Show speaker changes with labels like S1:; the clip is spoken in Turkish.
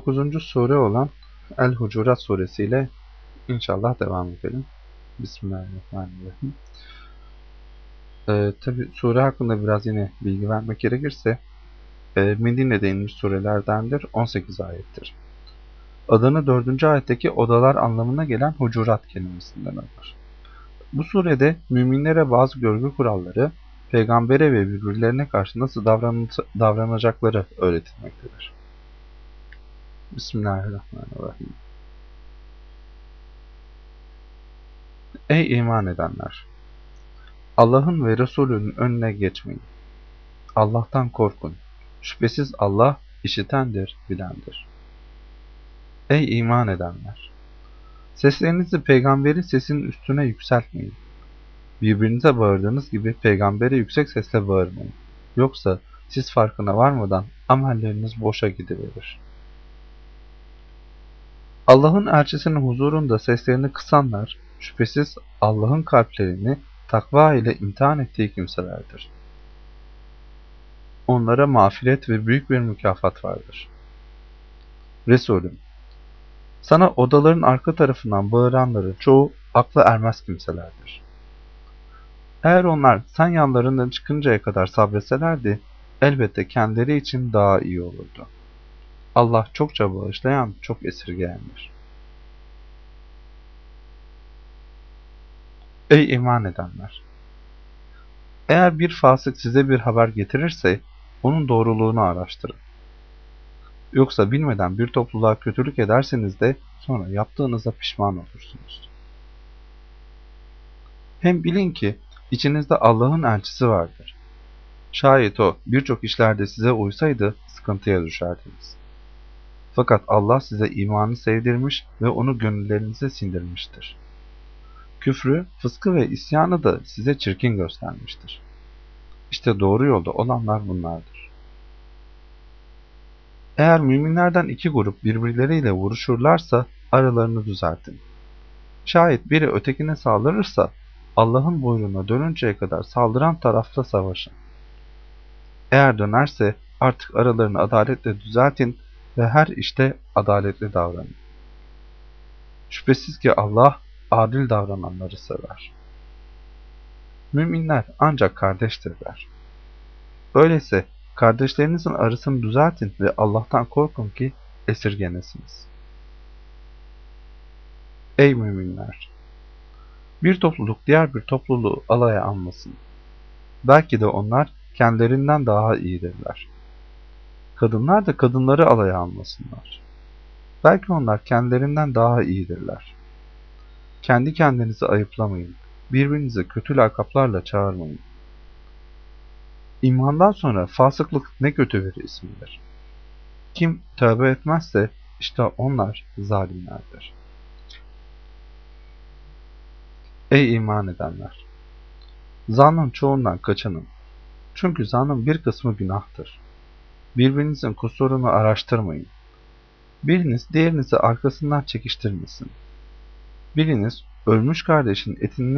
S1: 49. sure olan El-Hucurat suresiyle inşallah devam edelim. Bismillahirrahmanirrahim. Ee, Tabi sure hakkında biraz yine bilgi vermek gerekirse e, Medine'de inmiş surelerdendir. 18 ayettir. Adını 4. ayetteki odalar anlamına gelen hucurat kelimesinden alır. Bu surede müminlere bazı görgü kuralları, peygambere ve birbirlerine karşı nasıl davranacakları öğretilmektedir. Bismillahirrahmanirrahim. Ey iman edenler! Allah'ın ve Resulünün önüne geçmeyin. Allah'tan korkun. Şüphesiz Allah işitendir, bilendir. Ey iman edenler! Seslerinizi peygamberin sesinin üstüne yükseltmeyin. Birbirinize bağırdığınız gibi peygambere yüksek sesle bağırmayın. Yoksa siz farkına varmadan amelleriniz boşa gidiverir. Allah'ın elçisinin huzurunda seslerini kısanlar, şüphesiz Allah'ın kalplerini takva ile imtihan ettiği kimselerdir. Onlara mağfiret ve büyük bir mükafat vardır. Resulüm, sana odaların arka tarafından bağıranların çoğu akla ermez kimselerdir. Eğer onlar sen yanlarından çıkıncaya kadar sabretselerdi, elbette kendileri için daha iyi olurdu. Allah çokça bağışlayan, çok esirgeyendir. Ey iman edenler! Eğer bir fasık size bir haber getirirse, onun doğruluğunu araştırın. Yoksa bilmeden bir topluluğa kötülük ederseniz de sonra yaptığınıza pişman olursunuz. Hem bilin ki içinizde Allah'ın elçisi vardır. Şayet o birçok işlerde size uysaydı sıkıntıya düşerdiniz. Fakat Allah size imanı sevdirmiş ve onu gönüllerinize sindirmiştir. Küfrü, fıskı ve isyanı da size çirkin göstermiştir. İşte doğru yolda olanlar bunlardır. Eğer müminlerden iki grup birbirleriyle vuruşurlarsa aralarını düzeltin. Şayet biri ötekine saldırırsa Allah'ın buyruğuna dönünceye kadar saldıran tarafta savaşın. Eğer dönerse artık aralarını adaletle düzeltin ve her işte adaletli davranın. Şüphesiz ki Allah adil davrananları sever. Müminler ancak kardeştirler. Öyleyse kardeşlerinizin arasını düzeltin ve Allah'tan korkun ki esirgenesiniz. Ey müminler! Bir topluluk diğer bir topluluğu alaya almasın. Belki de onlar kendilerinden daha iyidirler. Kadınlar da kadınları alaya almasınlar. Belki onlar kendilerinden daha iyidirler. Kendi kendinizi ayıplamayın. Birbirinizi kötü lakaplarla çağırmayın. İmandan sonra fasıklık ne kötü bir ismidir. Kim tövbe etmezse işte onlar zalimlerdir. Ey iman edenler! Zannın çoğundan kaçının. Çünkü zannın bir kısmı günahtır. Birbirinizin kusurunu araştırmayın. Biriniz diğerinizi arkasından çekiştirmesin. Biriniz ölmüş kardeşin etini